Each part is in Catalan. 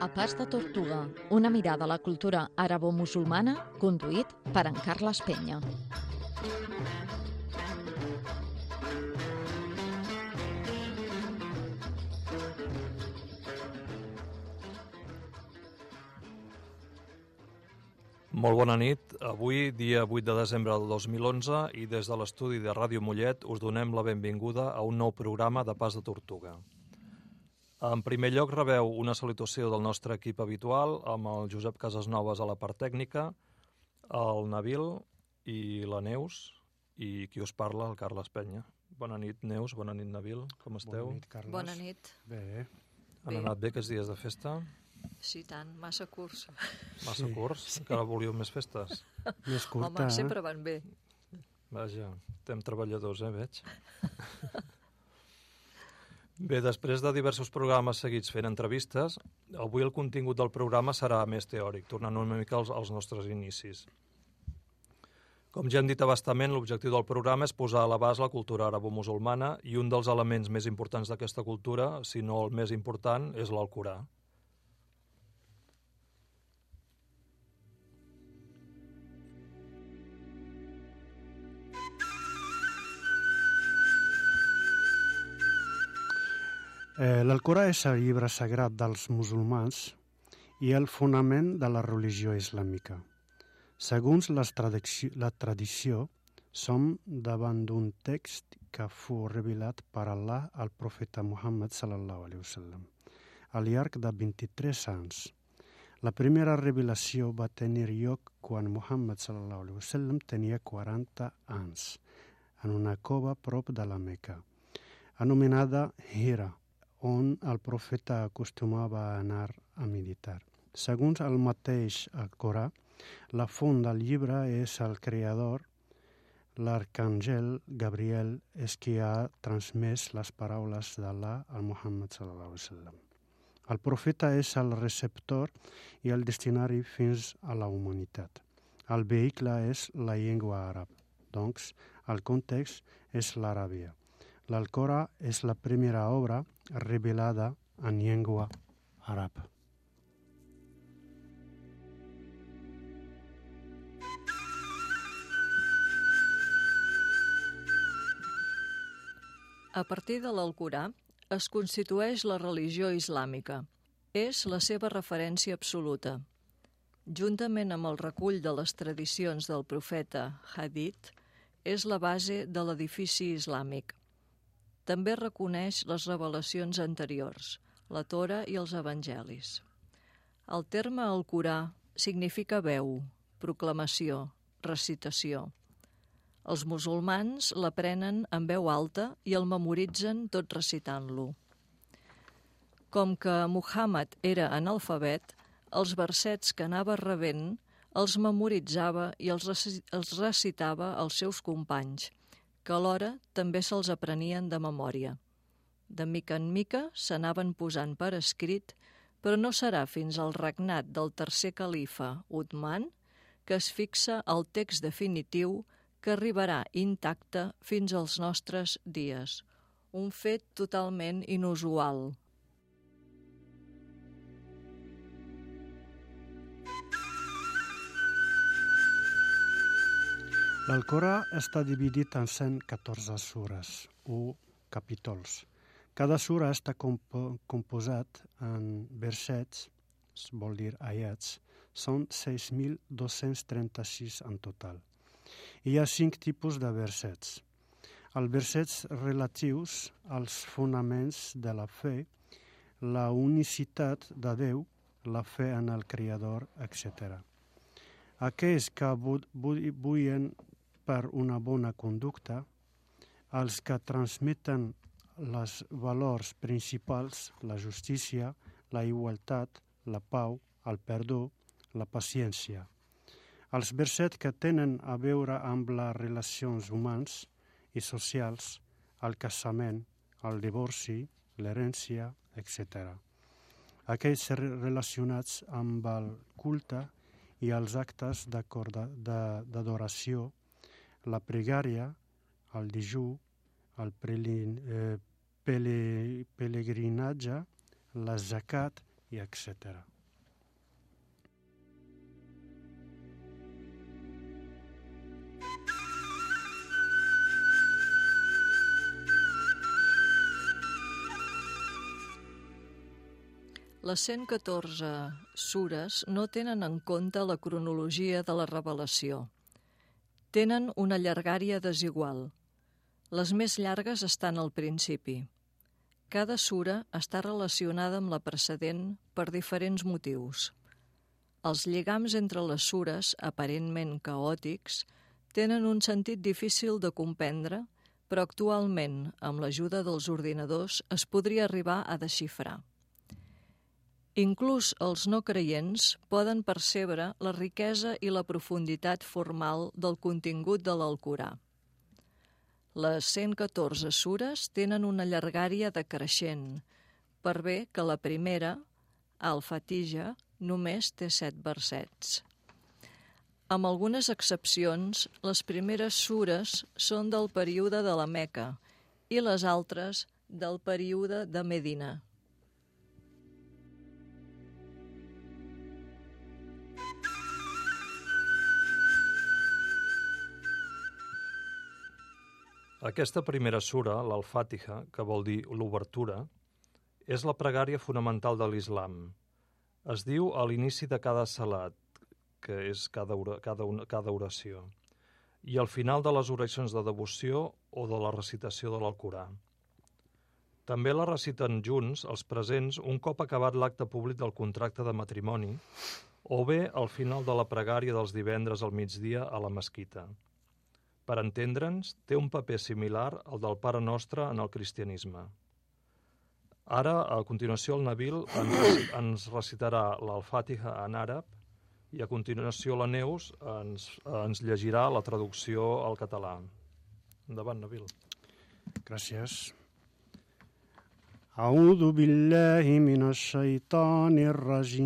A Pas de Tortuga, una mirada a la cultura àrabo-musulmana, conduït per en Carles Penya. Molt bona nit. Avui, dia 8 de desembre del 2011, i des de l'estudi de Ràdio Mollet us donem la benvinguda a un nou programa de Pas de Tortuga. En primer lloc, rebeu una salutació del nostre equip habitual, amb el Josep Casasnoves a la part tècnica, el Nabil i la Neus, i qui us parla, el Carles Penya. Bona nit, Neus, bona nit, Nabil, com esteu? Bona nit, Carles. Bona nit. Bé, Han Bé. anat bé aquests dies de festa? Sí, tant, massa curts. Massa Sí, curts? Encara volíeu més festes? més curta. Home, eh? sempre van bé. Vaja, estem treballadors, eh, veig. Bé, després de diversos programes seguits fent entrevistes, avui el contingut del programa serà més teòric, tornant una mica als, als nostres inicis. Com ja hem dit abastament, l'objectiu del programa és posar a l'abast la cultura arabo-musulmana i un dels elements més importants d'aquesta cultura, si no el més important, és l'Alcorà. Eh, L'Alcorà és el llibre sagrat dels musulmans i el fonament de la religió islàmica. Segons tradici la tradició, som davant d'un text que fou revelat per Allah al profeta Muhammad sallallahu alaihi wasallam al llarg de 23 anys. La primera revelació va tenir lloc quan Muhammad sallallahu alaihi wasallam tenia 40 anys, en una cova prop de la Meca, anomenada Hira, on el profeta acostumava a anar a meditar. Segons el mateix Corà, la font del llibre és el creador, l'arcàngel Gabriel és qui ha transmès les paraules d'Allah al Muhammad sallallahu alaihi wasallam. El profeta és el receptor i el destinari fins a la humanitat. El vehicle és la llengua àrab, doncs el context és l'Aràbia. L'Alcorà és la primera obra revelada en llengua àrab. A partir de l'Alcorà es constitueix la religió islàmica. És la seva referència absoluta. Juntament amb el recull de les tradicions del profeta Hadith, és la base de l'edifici islàmic. També reconeix les revelacions anteriors, la Tora i els evangelis. El terme Alcorà significa veu, proclamació, recitació. Els musulmans l'aprenen en veu alta i el memoritzen tot recitant-lo. Com que Muhammad era analfabet, els versets que anava rebent els memoritzava i els, reci- els recitava als seus companys, que alhora també se'ls aprenien de memòria. De mica en mica s'anaven posant per escrit, però no serà fins al regnat del tercer califa, Uthman, que es fixa el text definitiu que arribarà intacte fins als nostres dies. Un fet totalment inusual. L'Alcorà està dividit en 114 sures o capítols. Cada sura està compo composat en versets, vol dir ayats, són 6.236 en total. Hi ha cinc tipus de versets. Els versets relatius als fonaments de la fe, la unicitat de Déu, la fe en el Creador, etc. Aquells que bu- bu- buien per una bona conducta, els que transmeten els valors principals, la justícia, la igualtat, la pau, el perdó, la paciència. Els versets que tenen a veure amb les relacions humans i socials, el casament, el divorci, l'herència, etc. Aquells re- relacionats amb el culte i els actes d'adoració, la pregària, el dijú, el eh, pele, pelegrinatge, la zakat i etc. Les 114 sures no tenen en compte la cronologia de la revelació. Tenen una llargària desigual. Les més llargues estan al principi. Cada sura està relacionada amb la precedent per diferents motius. Els lligams entre les sures, aparentment caòtics, tenen un sentit difícil de comprendre, però actualment, amb l'ajuda dels ordinadors, es podria arribar a desxifrar. Inclús els no creients poden percebre la riquesa i la profunditat formal del contingut de l'Alcorà. Les 114 sures tenen una llargària decreixent, per bé que la primera, Al-Fatija, només té set versets. Amb algunes excepcions, les primeres sures són del període de la Meca i les altres del període de Medina. Aquesta primera sura, l'Al-Fàtiha, que vol dir l'obertura, és la pregària fonamental de l'islam. Es diu a l'inici de cada salat, que és cada, ora, cada, una, cada oració, i al final de les oracions de devoció o de la recitació de l'Alcorà. També la reciten junts els presents un cop acabat l'acte públic del contracte de matrimoni o bé al final de la pregària dels divendres al migdia a la mesquita per entendre'ns, té un paper similar al del Pare Nostre en el cristianisme. Ara, a continuació, el Nabil ens, ens recitarà l'Al-Fàtiha en àrab i a continuació la Neus ens, ens llegirà la traducció al català. Endavant, Nabil. Gràcies. أعوذ بالله من الشيطان الرجيم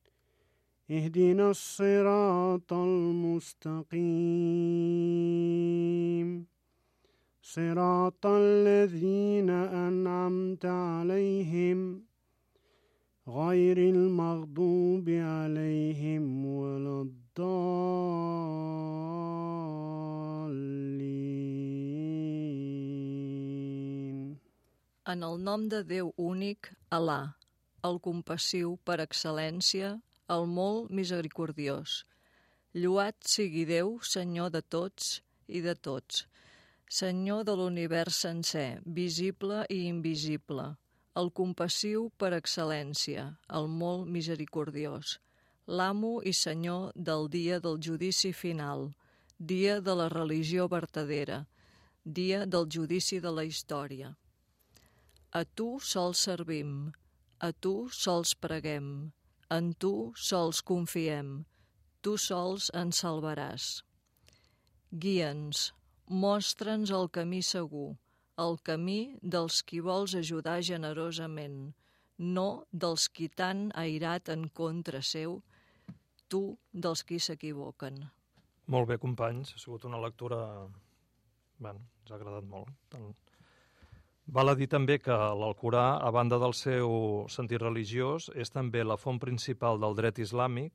اهدنا الصراط المستقيم صراط الذين أنعمت عليهم غير المغضوب عليهم ولا الضالين En el nom de Déu únic, Alà, el compassiu per excel·lència, el molt misericordiós. Lluat sigui Déu, Senyor de tots i de tots, Senyor de l'univers sencer, visible i invisible, el compassiu per excel·lència, el molt misericordiós, l'amo i senyor del dia del judici final, dia de la religió vertadera, dia del judici de la història. A tu sols servim, a tu sols preguem, en tu sols confiem, tu sols ens salvaràs. Guia'ns, mostra'ns el camí segur, el camí dels qui vols ajudar generosament, no dels qui t'han airat en contra seu, tu dels qui s'equivoquen. Molt bé, companys. Ha sigut una lectura... Bé, ens ha agradat molt. Val a dir també que l'Alcorà, a banda del seu sentit religiós, és també la font principal del dret islàmic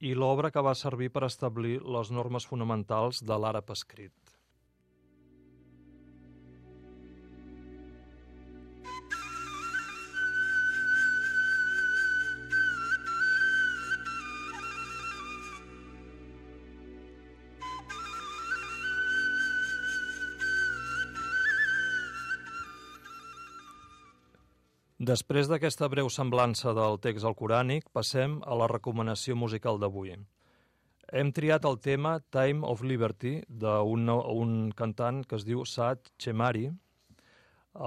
i l'obra que va servir per establir les normes fonamentals de l'àrab escrit. Després d'aquesta breu semblança del text alcorànic, passem a la recomanació musical d'avui. Hem triat el tema Time of Liberty d'un un cantant que es diu Saad Chemari.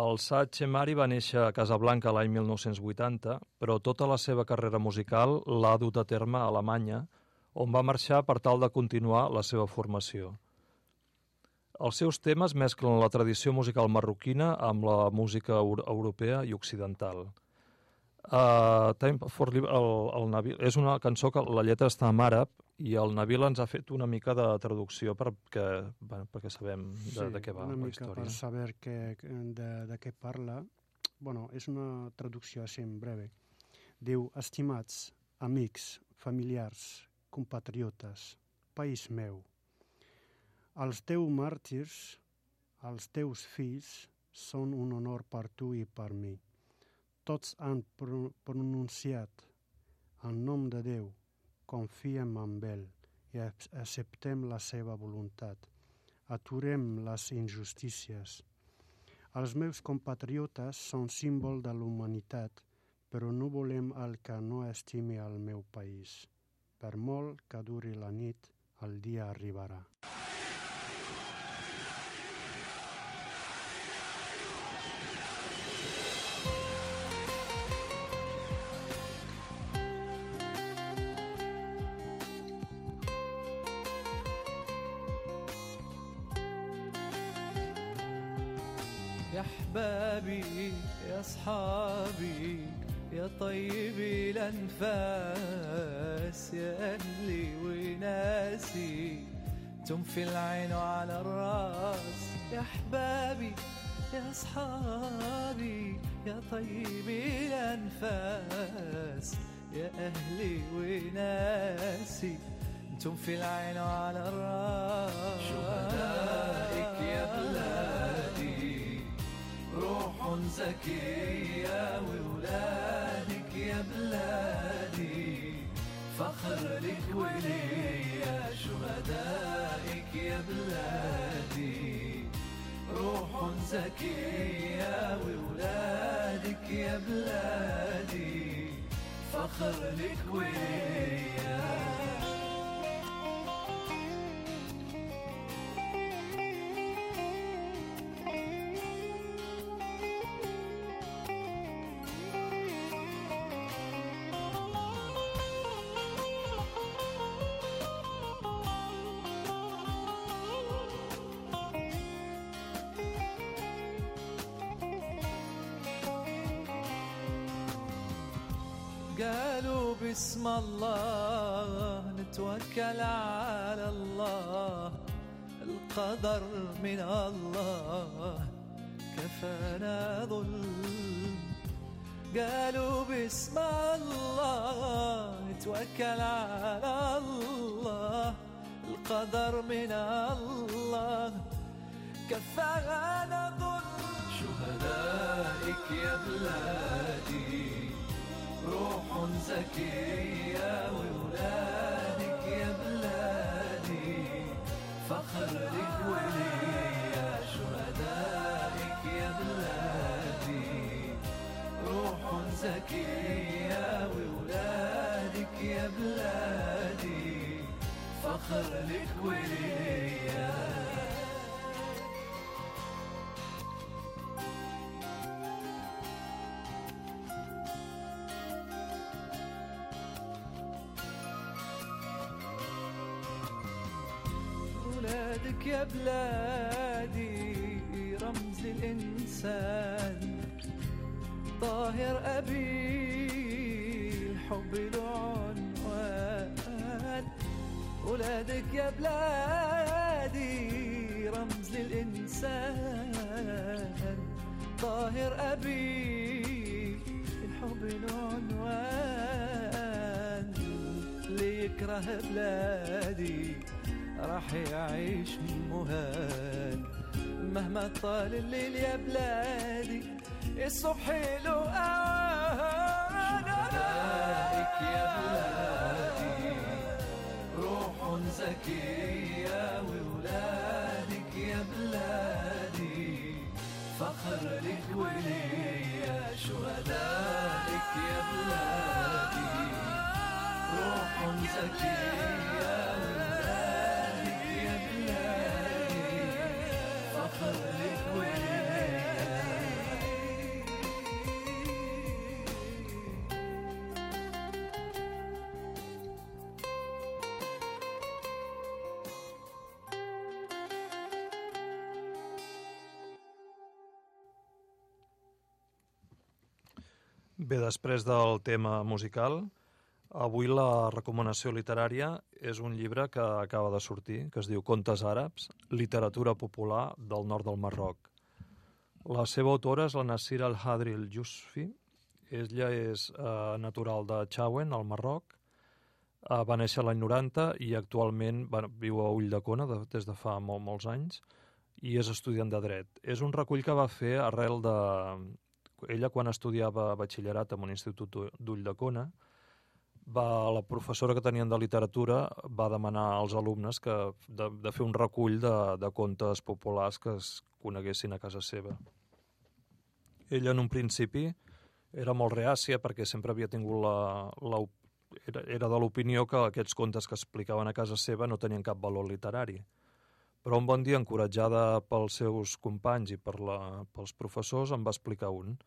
El Saad Chemari va néixer a Casablanca l'any 1980, però tota la seva carrera musical l'ha dut a terme a Alemanya, on va marxar per tal de continuar la seva formació. Els seus temes mesclen la tradició musical marroquina amb la música europea i occidental. Uh, Time for el, el Nabil, és una cançó que la lletra està en àrab i el Nabil ens ha fet una mica de traducció perquè, bueno, perquè sabem de, sí, de què va una la mica història. per saber que, de, de què parla. bueno, és una traducció així en breve. Diu, estimats, amics, familiars, compatriotes, país meu, els teus màrtirs, els teus fills, són un honor per tu i per mi. Tots han pronunciat en nom de Déu, confiem en ell i acceptem la seva voluntat. Aturem les injustícies. Els meus compatriotes són símbol de l'humanitat, però no volem el que no estimi el meu país. Per molt que duri la nit, el dia arribarà. أصحابي يا طيبي الأنفاس يا أهلي وناسي. أنتم في العين وعلى الرأس يا أحبابي يا أصحابي يا طيبي الأنفاس يا أهلي وناسي. أنتم في العين وعلى الرأس. شهداء. روح زكية وولادك يا بلادي. فخر لك وليا شهدائك يا بلادي. روح زكية وولادك يا بلادي. فخر لك وليا قالوا باسم الله نتوكل على الله. القدر من الله كفانا ظلم. قالوا باسم الله نتوكل على الله. القدر من الله كفانا ظلم. شهدائك يا بلادي روح زكية وولادك يا بلادي. فخر لك وليا شهدائك يا بلادي. روح زكية وولادك يا بلادي. فخر لك وليا ولادك يا بلادي رمز الإنسان. طاهر أبي الحب له عنوان. ولادك يا بلادي رمز للإنسان طاهر أبي الحب له عنوان. اللي يكره بلادي راح يعيش مهان. مهما طال الليل يا بلادي الصبح له أوان شهدائك يا بلادي روح زكية وولادك يا بلادي. فخر لك وليا شهدائك يا بلادي. روح زكية Bé, després del tema musical, avui la recomanació literària és un llibre que acaba de sortir, que es diu Contes àrabs, literatura popular del nord del Marroc. La seva autora és la Nassira al-Hadri el-Jusfi. Ella és eh, natural de Chauen, al Marroc. Eh, va néixer l'any 90 i actualment bueno, viu a Ulldecona de, des de fa molt, molts anys i és estudiant de dret. És un recull que va fer arrel de, ella quan estudiava batxillerat en un institut d'Ulldecona, va, la professora que tenien de literatura va demanar als alumnes que, de, de fer un recull de, de contes populars que es coneguessin a casa seva. Ella, en un principi, era molt reàcia perquè sempre havia tingut la, la era, era de l'opinió que aquests contes que explicaven a casa seva no tenien cap valor literari. Però un bon dia, encoratjada pels seus companys i per la, pels professors, en va explicar un.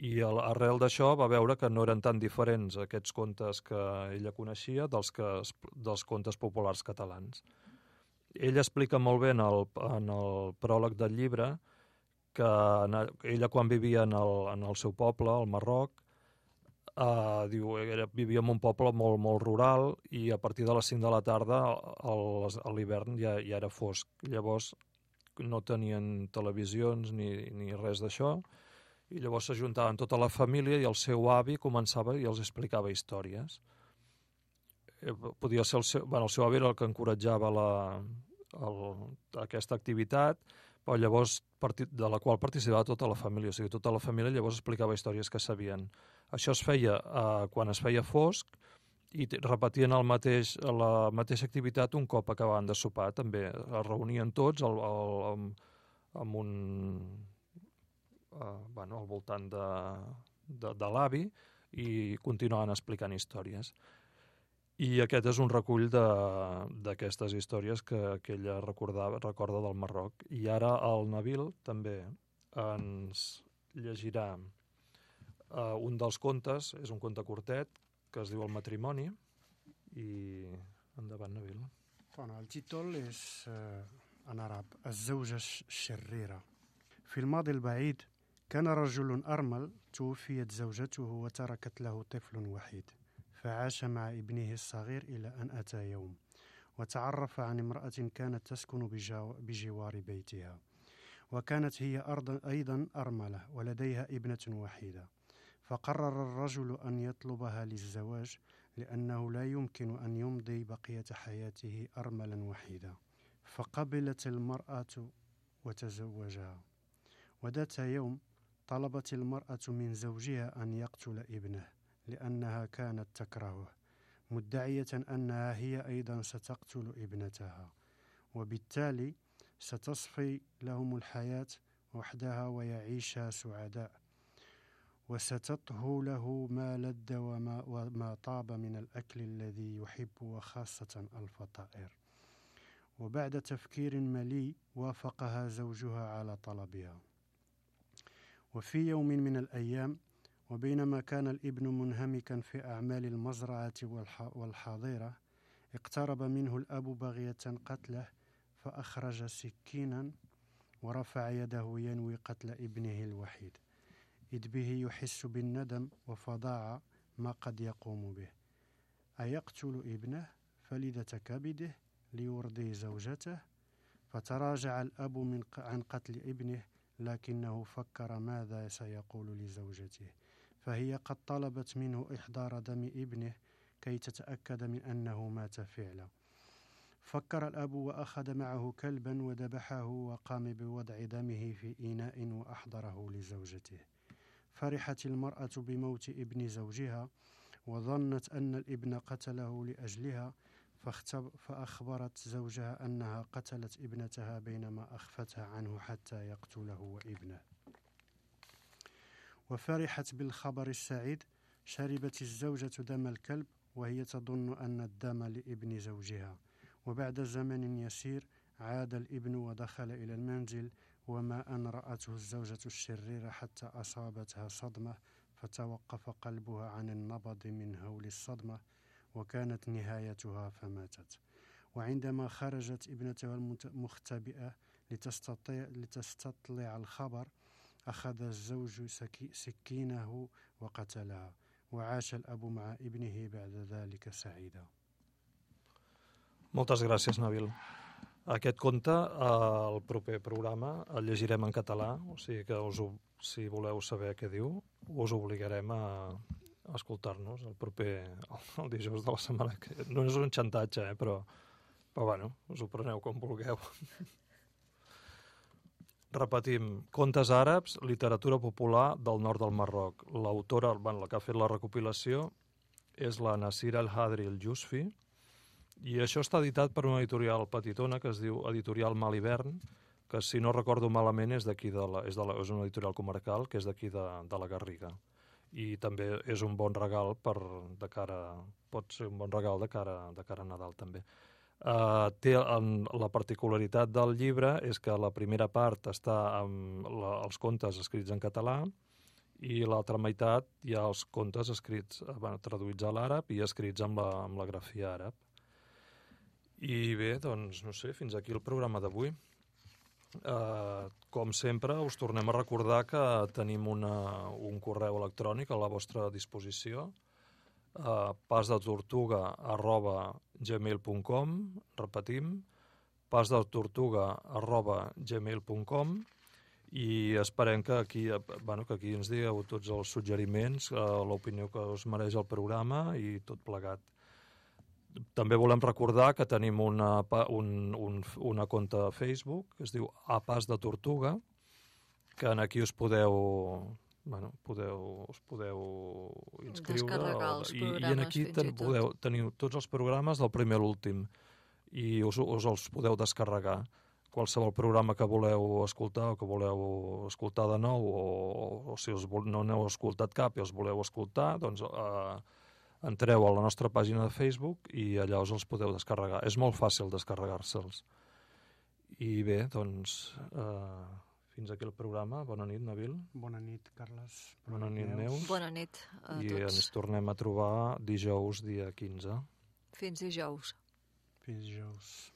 I arrel d'això va veure que no eren tan diferents aquests contes que ella coneixia dels, que, dels contes populars catalans. Ella explica molt bé en el, en el pròleg del llibre que ella quan vivia en el, en el seu poble, al Marroc, Uh, diu, era, vivia en un poble molt, molt rural i a partir de les 5 de la tarda a l'hivern ja, ja era fosc. Llavors no tenien televisions ni, ni res d'això i llavors s'ajuntaven tota la família i el seu avi començava i els explicava històries. Eh, podia ser el seu, bueno, el seu avi era el que encoratjava la, el, aquesta activitat, però llavors de la qual participava tota la família, o sigui, tota la família llavors explicava històries que sabien. Això es feia eh, quan es feia fosc i repetien el mateix, la mateixa activitat un cop acabaven de sopar, també es reunien tots al, al, amb, amb un Eh, bueno, al voltant de, de, de l'avi i continuaven explicant històries. I aquest és un recull d'aquestes històries que, que ella recordava, recorda del Marroc. I ara el Nabil també ens llegirà uh, un dels contes, és un conte curtet, que es diu El matrimoni, i endavant, Nabil. Bueno, el títol és uh, en àrab الزوجة الشريرة في الماضي البعيد كان رجل أرمل توفيت زوجته وتركت له طفل وحيد فعاش مع ابنه الصغير إلى أن أتى يوم وتعرف عن امرأة كانت تسكن بجوار بيتها وكانت هي أيضا أرملة ولديها ابنة وحيدة فقرر الرجل أن يطلبها للزواج لأنه لا يمكن أن يمضي بقية حياته أرملا وحيدا فقبلت المرأة وتزوجها وذات يوم طلبت المرأة من زوجها أن يقتل ابنه لأنها كانت تكرهه مدعية أنها هي أيضا ستقتل ابنتها وبالتالي ستصفي لهم الحياة وحدها ويعيشا سعداء وستطهو له ما لد وما, وما طاب من الأكل الذي يحب وخاصة الفطائر. وبعد تفكير ملي وافقها زوجها على طلبها. وفي يوم من الأيام وبينما كان الإبن منهمكا في أعمال المزرعة والحاضرة اقترب منه الأب بغية قتله فأخرج سكينا ورفع يده ينوي قتل ابنه الوحيد. إذ به يحس بالندم وفضاعة ما قد يقوم به. أيقتل ابنه فلذة كبده ليرضي زوجته؟ فتراجع الأب من عن قتل ابنه لكنه فكر ماذا سيقول لزوجته فهي قد طلبت منه إحضار دم ابنه كي تتأكد من أنه مات فعلا. فكر الأب وأخذ معه كلبا وذبحه وقام بوضع دمه في إناء وأحضره لزوجته. فرحت المرأة بموت ابن زوجها وظنت أن الابن قتله لأجلها فأخبرت زوجها أنها قتلت ابنتها بينما أخفتها عنه حتى يقتله وابنه. وفرحت بالخبر السعيد شربت الزوجة دم الكلب وهي تظن أن الدم لابن زوجها. وبعد زمن يسير عاد الابن ودخل إلى المنزل وما أن رأته الزوجة الشريرة حتى أصابتها صدمة فتوقف قلبها عن النبض من هول الصدمة وكانت نهايتها فماتت وعندما خرجت ابنتها المختبئة لتستطيع لتستطلع الخبر أخذ الزوج سكي- سكينه وقتلها وعاش الأب مع ابنه بعد ذلك سعيدا Moltes gràcies, Nabil. Aquest conte, al proper programa, el llegirem en català, o sigui que us, si voleu saber què diu, us obligarem a escoltar-nos el proper, el dijous de la setmana que... No és un xantatge, eh, però, però bueno, us ho preneu com vulgueu. Repetim, contes àrabs, literatura popular del nord del Marroc. L'autora, bueno, la que ha fet la recopilació, és la Nasira El-Hadri El-Jusfi, i això està editat per una editorial petitona que es diu Editorial Malivern, que si no recordo malament és d'aquí de la, és, de la, és una editorial comarcal que és d'aquí de, de la Garriga. I també és un bon regal per de cara, pot ser un bon regal de cara, de cara a Nadal també. Uh, té en, la particularitat del llibre és que la primera part està amb la, els contes escrits en català i l'altra meitat hi ha els contes escrits, eh, bueno, traduïts a l'àrab i escrits amb la, amb la grafia àrab. I bé, doncs, no sé, fins aquí el programa d'avui. Uh, com sempre, us tornem a recordar que tenim una, un correu electrònic a la vostra disposició, uh, pasdetortuga arroba gmail.com, repetim, pasdetortuga arroba gmail.com i esperem que aquí, eh, bueno, que aquí ens digueu tots els suggeriments, uh, l'opinió que us mereix el programa i tot plegat. També volem recordar que tenim una, un, un, una compte a Facebook que es diu A Pas de Tortuga, que en aquí us podeu bueno, podeu, us podeu inscriure Descarregar els i, i en aquí ten, podeu, teniu tots els programes del primer a l'últim i us, us els podeu descarregar. Qualsevol programa que voleu escoltar o que voleu escoltar de nou o, o si us no n'heu escoltat cap i els voleu escoltar, doncs eh, entreu a la nostra pàgina de Facebook i allà us els podeu descarregar. És molt fàcil descarregar-se'ls. I bé, doncs, eh, fins aquí el programa. Bona nit, Nabil. Bona nit, Carles. Bona nit, Neus. Bona nit a I tots. ens tornem a trobar dijous, dia 15. Fins dijous. Fins dijous.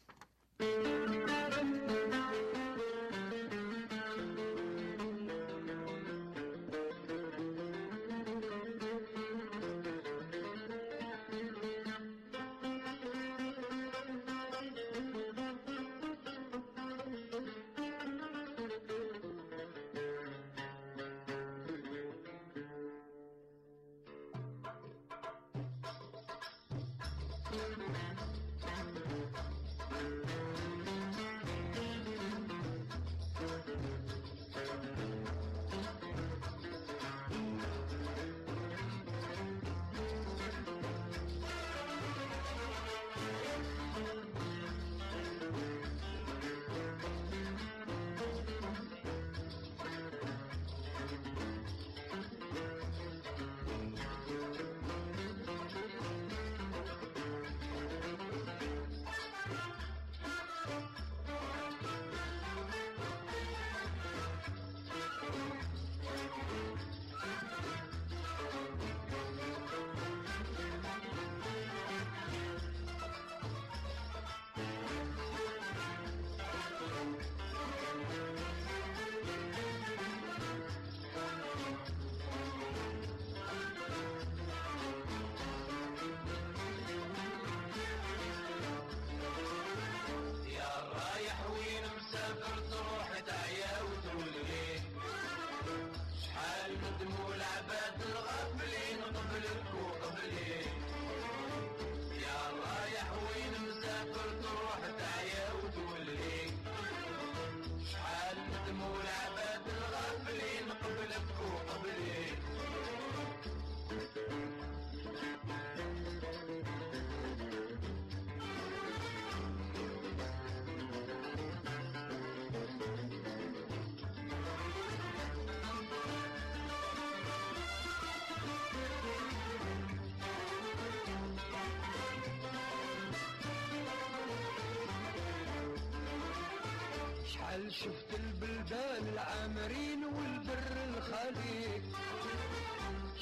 شحال شفت البلدان العامرين والبر الخليج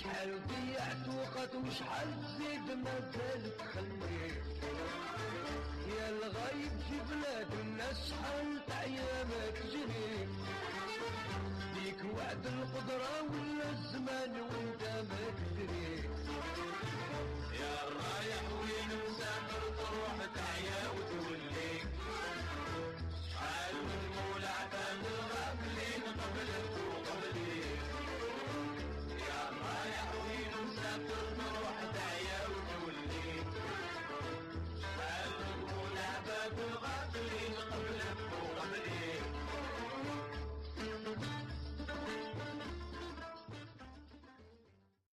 شحال ضيعت وقت وشحال تزيد ما زالت خليك يا الغايب في بلاد الناس شحال ايامك جنيك فيك وعد القدرة ولا الزمان وانت ما تدري يا رايح وين مسافر تروح تعيا وتولي المولع بند غبلين قبلك وقبلي يا رايح وين مسافر نروح دعيا وتولي